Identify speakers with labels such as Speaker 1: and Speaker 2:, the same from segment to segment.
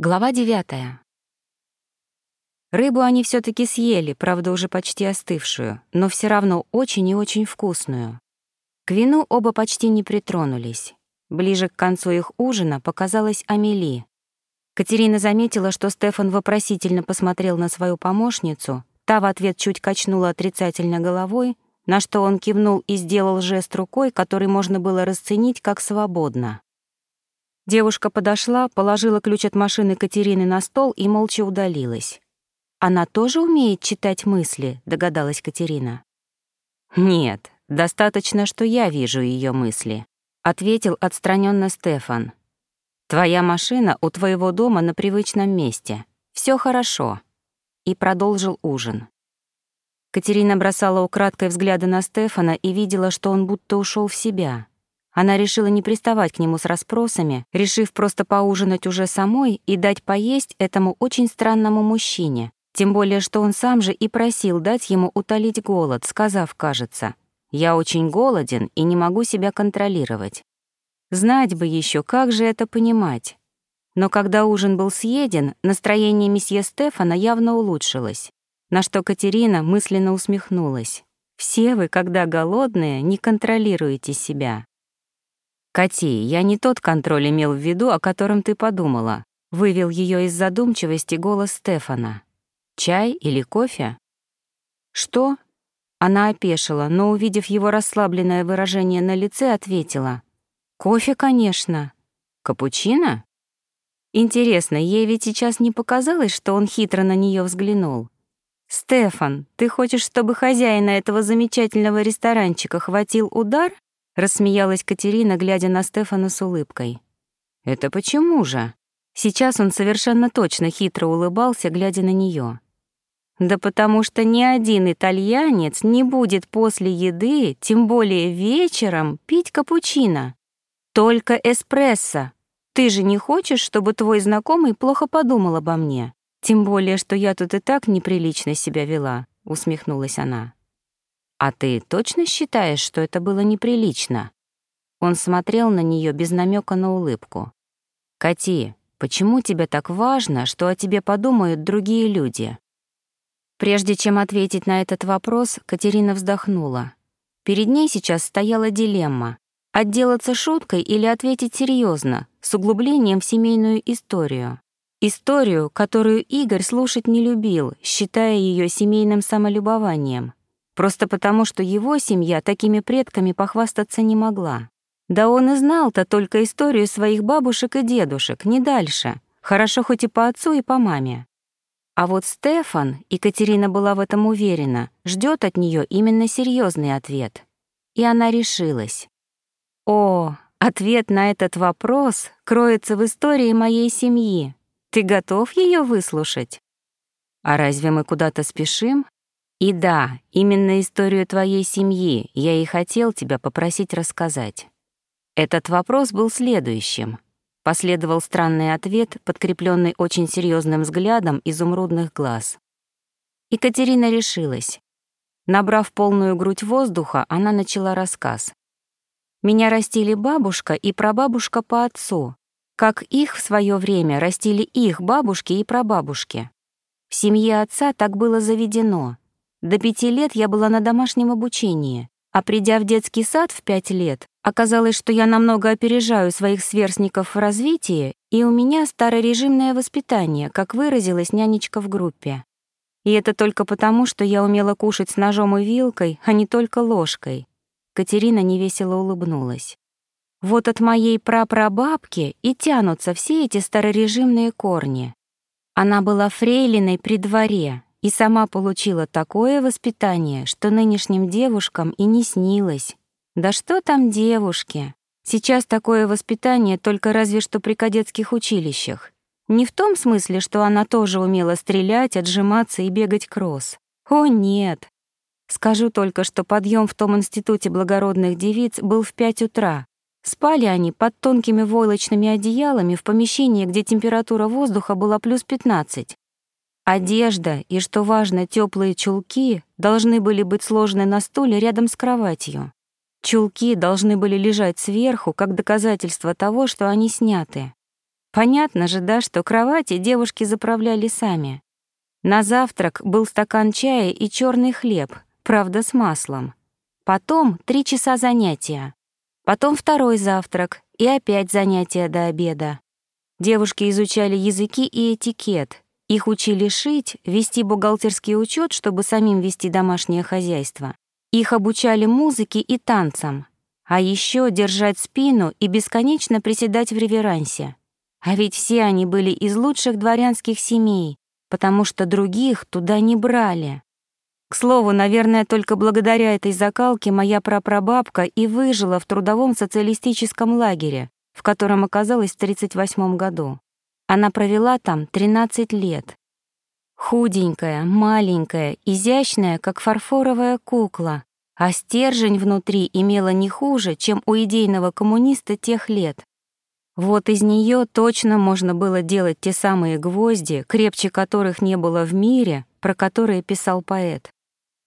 Speaker 1: Глава девятая. Рыбу они все таки съели, правда, уже почти остывшую, но все равно очень и очень вкусную. К вину оба почти не притронулись. Ближе к концу их ужина показалась Амели. Катерина заметила, что Стефан вопросительно посмотрел на свою помощницу, та в ответ чуть качнула отрицательно головой, на что он кивнул и сделал жест рукой, который можно было расценить как «свободно». Девушка подошла, положила ключ от машины Катерины на стол и молча удалилась. «Она тоже умеет читать мысли?» — догадалась Катерина. «Нет, достаточно, что я вижу ее мысли», — ответил отстраненно Стефан. «Твоя машина у твоего дома на привычном месте. Все хорошо». И продолжил ужин. Катерина бросала украдкой взгляды на Стефана и видела, что он будто ушел в себя. Она решила не приставать к нему с расспросами, решив просто поужинать уже самой и дать поесть этому очень странному мужчине, тем более что он сам же и просил дать ему утолить голод, сказав, кажется, «Я очень голоден и не могу себя контролировать». Знать бы еще, как же это понимать. Но когда ужин был съеден, настроение месье Стефана явно улучшилось, на что Катерина мысленно усмехнулась. «Все вы, когда голодные, не контролируете себя». «Кати, я не тот контроль имел в виду, о котором ты подумала», — вывел ее из задумчивости голос Стефана. «Чай или кофе?» «Что?» Она опешила, но, увидев его расслабленное выражение на лице, ответила. «Кофе, конечно». «Капучино?» Интересно, ей ведь сейчас не показалось, что он хитро на нее взглянул? «Стефан, ты хочешь, чтобы хозяина этого замечательного ресторанчика хватил удар?» Рассмеялась Катерина, глядя на Стефана с улыбкой. «Это почему же?» Сейчас он совершенно точно хитро улыбался, глядя на нее. «Да потому что ни один итальянец не будет после еды, тем более вечером, пить капучино. Только эспрессо. Ты же не хочешь, чтобы твой знакомый плохо подумал обо мне? Тем более, что я тут и так неприлично себя вела», — усмехнулась она. «А ты точно считаешь, что это было неприлично?» Он смотрел на нее без намека на улыбку. «Кати, почему тебе так важно, что о тебе подумают другие люди?» Прежде чем ответить на этот вопрос, Катерина вздохнула. Перед ней сейчас стояла дилемма — отделаться шуткой или ответить серьезно, с углублением в семейную историю. Историю, которую Игорь слушать не любил, считая ее семейным самолюбованием. Просто потому, что его семья такими предками похвастаться не могла. Да он и знал-то только историю своих бабушек и дедушек, не дальше. Хорошо хоть и по отцу, и по маме. А вот Стефан, и Катерина была в этом уверена, ждет от нее именно серьезный ответ. И она решилась. О, ответ на этот вопрос кроется в истории моей семьи. Ты готов ее выслушать? А разве мы куда-то спешим? И да, именно историю твоей семьи я и хотел тебя попросить рассказать. Этот вопрос был следующим. Последовал странный ответ, подкрепленный очень серьезным взглядом изумрудных глаз. Екатерина решилась. Набрав полную грудь воздуха, она начала рассказ. «Меня растили бабушка и прабабушка по отцу, как их в свое время растили их бабушки и прабабушки. В семье отца так было заведено — до пяти лет я была на домашнем обучении, а придя в детский сад в пять лет, оказалось, что я намного опережаю своих сверстников в развитии, и у меня старорежимное воспитание, как выразилась нянечка в группе. И это только потому, что я умела кушать с ножом и вилкой, а не только ложкой. Катерина невесело улыбнулась. Вот от моей прапрабабки и тянутся все эти старорежимные корни. Она была фрейлиной при дворе, и сама получила такое воспитание, что нынешним девушкам и не снилось. Да что там девушки? Сейчас такое воспитание только разве что при кадетских училищах. Не в том смысле, что она тоже умела стрелять, отжиматься и бегать кросс. О, нет. Скажу только, что подъем в том институте благородных девиц был в пять утра. Спали они под тонкими войлочными одеялами в помещении, где температура воздуха была плюс 15. Одежда и, что важно, теплые чулки должны были быть сложены на стуле рядом с кроватью. Чулки должны были лежать сверху, как доказательство того, что они сняты. Понятно же, да, что кровати девушки заправляли сами. На завтрак был стакан чая и черный хлеб, правда, с маслом. Потом три часа занятия. Потом второй завтрак и опять занятия до обеда. Девушки изучали языки и этикет. Их учили шить, вести бухгалтерский учет, чтобы самим вести домашнее хозяйство. Их обучали музыке и танцам. А еще держать спину и бесконечно приседать в реверансе. А ведь все они были из лучших дворянских семей, потому что других туда не брали. К слову, наверное, только благодаря этой закалке моя прапрабабка и выжила в трудовом социалистическом лагере, в котором оказалась в 1938 году. Она провела там 13 лет. Худенькая, маленькая, изящная, как фарфоровая кукла, а стержень внутри имела не хуже, чем у идейного коммуниста тех лет. Вот из нее точно можно было делать те самые гвозди, крепче которых не было в мире, про которые писал поэт.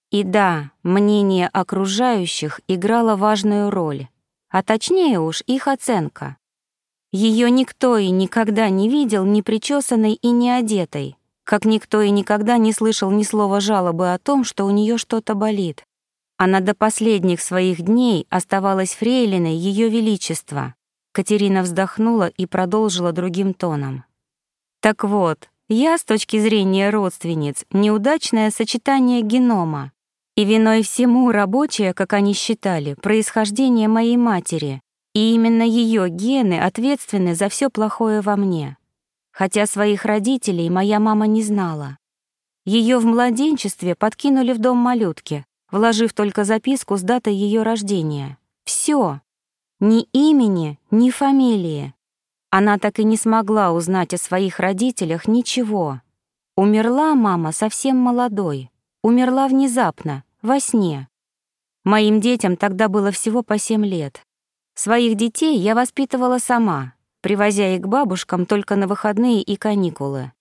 Speaker 1: И да, мнение окружающих играло важную роль, а точнее уж их оценка. Ее никто и никогда не видел ни причесанной и не одетой, как никто и никогда не слышал ни слова жалобы о том, что у нее что-то болит. Она до последних своих дней оставалась фрейлиной Ее Величества, Катерина вздохнула и продолжила другим тоном. Так вот, я с точки зрения родственниц неудачное сочетание генома. И виной всему рабочее, как они считали, происхождение моей матери. И именно ее гены ответственны за все плохое во мне. Хотя своих родителей моя мама не знала. Ее в младенчестве подкинули в дом малютки, вложив только записку с датой ее рождения. Все. Ни имени, ни фамилии. Она так и не смогла узнать о своих родителях ничего. Умерла мама совсем молодой. Умерла внезапно, во сне. Моим детям тогда было всего по семь лет. Своих детей я воспитывала сама, привозя их к бабушкам только на выходные и каникулы.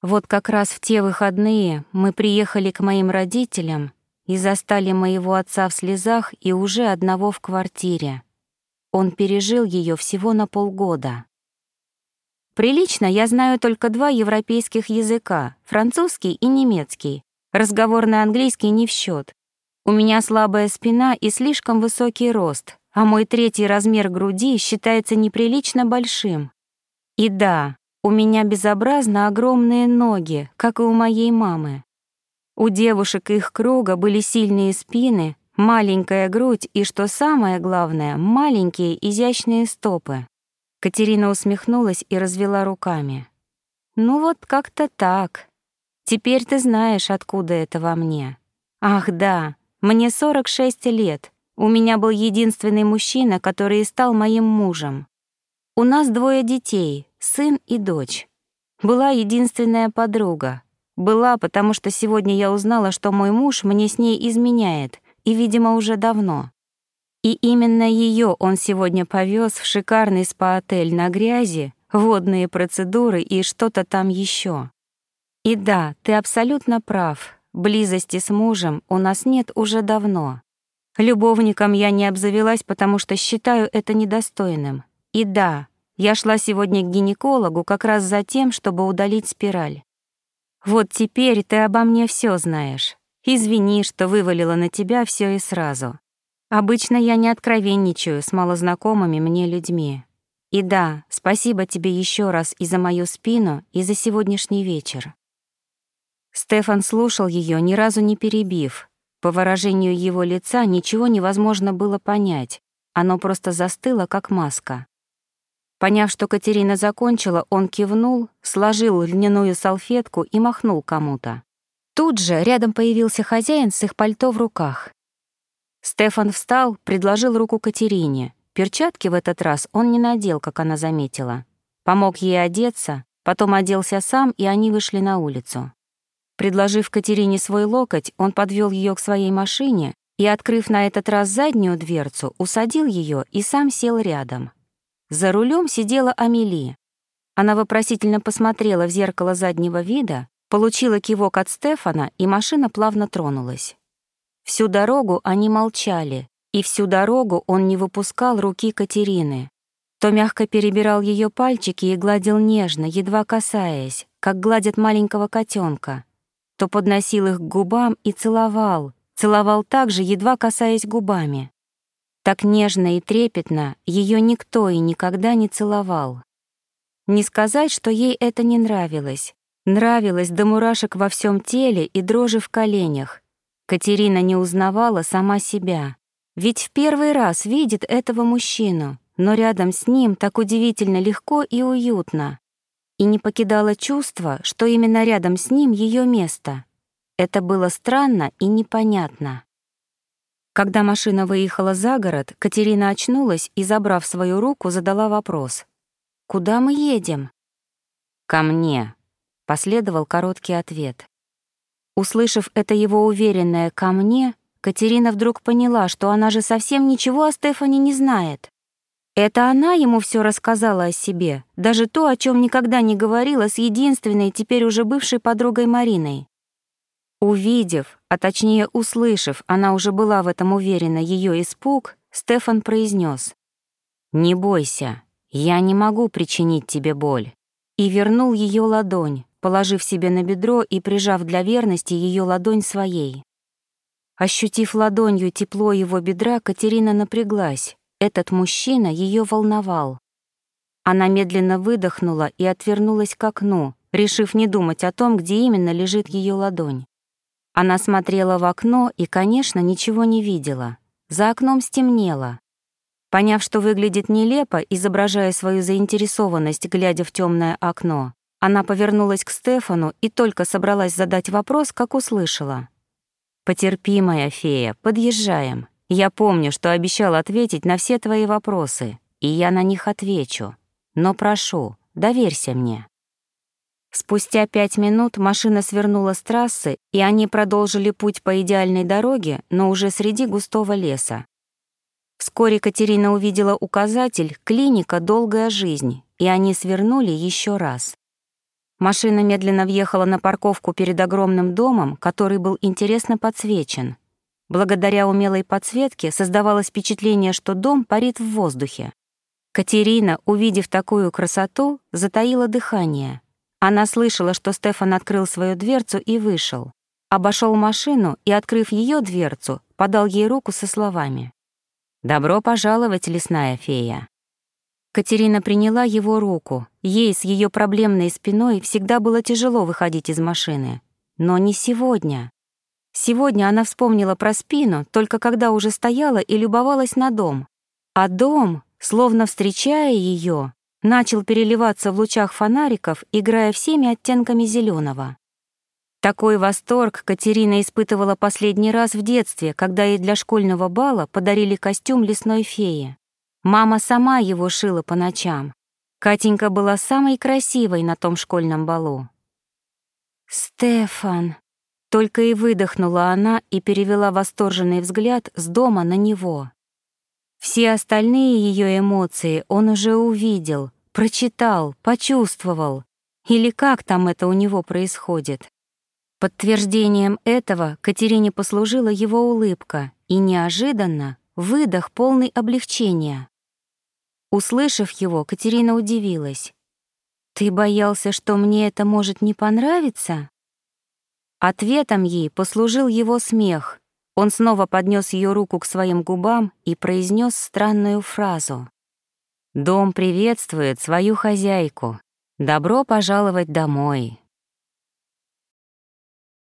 Speaker 1: Вот как раз в те выходные мы приехали к моим родителям и застали моего отца в слезах и уже одного в квартире. Он пережил ее всего на полгода. Прилично я знаю только два европейских языка — французский и немецкий. Разговорный английский не в счет. У меня слабая спина и слишком высокий рост, а мой третий размер груди считается неприлично большим. И да, у меня безобразно огромные ноги, как и у моей мамы. У девушек их круга были сильные спины, Маленькая грудь и, что самое главное, маленькие изящные стопы. Катерина усмехнулась и развела руками. «Ну вот как-то так. Теперь ты знаешь, откуда это во мне. Ах да, мне 46 лет. У меня был единственный мужчина, который и стал моим мужем. У нас двое детей, сын и дочь. Была единственная подруга. Была, потому что сегодня я узнала, что мой муж мне с ней изменяет, и, видимо, уже давно. И именно ее он сегодня повез в шикарный спа-отель на грязи, водные процедуры и что-то там еще. И да, ты абсолютно прав, близости с мужем у нас нет уже давно. Любовником я не обзавелась, потому что считаю это недостойным. И да, я шла сегодня к гинекологу как раз за тем, чтобы удалить спираль. Вот теперь ты обо мне все знаешь. Извини, что вывалила на тебя все и сразу. Обычно я не откровенничаю с малознакомыми мне людьми. И да, спасибо тебе еще раз и за мою спину, и за сегодняшний вечер. Стефан слушал ее, ни разу не перебив. По выражению его лица ничего невозможно было понять. Оно просто застыло, как маска. Поняв, что Катерина закончила, он кивнул, сложил льняную салфетку и махнул кому-то. Тут же рядом появился хозяин с их пальто в руках. Стефан встал, предложил руку Катерине. Перчатки в этот раз он не надел, как она заметила. Помог ей одеться, потом оделся сам, и они вышли на улицу. Предложив Катерине свой локоть, он подвел ее к своей машине и, открыв на этот раз заднюю дверцу, усадил ее и сам сел рядом. За рулем сидела Амели. Она вопросительно посмотрела в зеркало заднего вида, Получила кивок от Стефана, и машина плавно тронулась. Всю дорогу они молчали, и всю дорогу он не выпускал руки Катерины. то мягко перебирал ее пальчики и гладил нежно, едва касаясь, как гладят маленького котенка, то подносил их к губам и целовал, целовал также, едва касаясь губами. Так нежно и трепетно ее никто и никогда не целовал. Не сказать, что ей это не нравилось. Нравилось до мурашек во всем теле и дрожи в коленях. Катерина не узнавала сама себя. Ведь в первый раз видит этого мужчину, но рядом с ним так удивительно легко и уютно. И не покидало чувство, что именно рядом с ним ее место. Это было странно и непонятно. Когда машина выехала за город, Катерина очнулась и, забрав свою руку, задала вопрос. «Куда мы едем?» «Ко мне», — последовал короткий ответ. Услышав это его уверенное «ко мне», Катерина вдруг поняла, что она же совсем ничего о Стефане не знает. Это она ему все рассказала о себе, даже то, о чем никогда не говорила с единственной, теперь уже бывшей подругой Мариной. Увидев, а точнее услышав, она уже была в этом уверена, ее испуг, Стефан произнес: «Не бойся, я не могу причинить тебе боль», и вернул ее ладонь, положив себе на бедро и прижав для верности ее ладонь своей. Ощутив ладонью тепло его бедра, Катерина напряглась, этот мужчина ее волновал. Она медленно выдохнула и отвернулась к окну, решив не думать о том, где именно лежит ее ладонь. Она смотрела в окно и, конечно, ничего не видела. За окном стемнело. Поняв, что выглядит нелепо, изображая свою заинтересованность, глядя в темное окно, она повернулась к Стефану и только собралась задать вопрос, как услышала. «Потерпи, моя фея, подъезжаем. Я помню, что обещал ответить на все твои вопросы, и я на них отвечу. Но прошу, доверься мне». Спустя пять минут машина свернула с трассы, и они продолжили путь по идеальной дороге, но уже среди густого леса. Вскоре Катерина увидела указатель «Клиника. Долгая жизнь», и они свернули еще раз. Машина медленно въехала на парковку перед огромным домом, который был интересно подсвечен. Благодаря умелой подсветке создавалось впечатление, что дом парит в воздухе. Катерина, увидев такую красоту, затаила дыхание. Она слышала, что Стефан открыл свою дверцу и вышел. Обошел машину и, открыв ее дверцу, подал ей руку со словами. «Добро пожаловать, лесная фея». Катерина приняла его руку. Ей с ее проблемной спиной всегда было тяжело выходить из машины. Но не сегодня. Сегодня она вспомнила про спину, только когда уже стояла и любовалась на дом. А дом, словно встречая ее, начал переливаться в лучах фонариков, играя всеми оттенками зеленого. Такой восторг Катерина испытывала последний раз в детстве, когда ей для школьного бала подарили костюм лесной феи. Мама сама его шила по ночам. Катенька была самой красивой на том школьном балу. «Стефан!» Только и выдохнула она и перевела восторженный взгляд с дома на него. Все остальные ее эмоции он уже увидел, прочитал, почувствовал. Или как там это у него происходит? Подтверждением этого Катерине послужила его улыбка и неожиданно выдох полный облегчения. Услышав его, Катерина удивилась. «Ты боялся, что мне это может не понравиться?» Ответом ей послужил его смех. Он снова поднес ее руку к своим губам и произнес странную фразу. «Дом приветствует свою хозяйку. Добро пожаловать домой».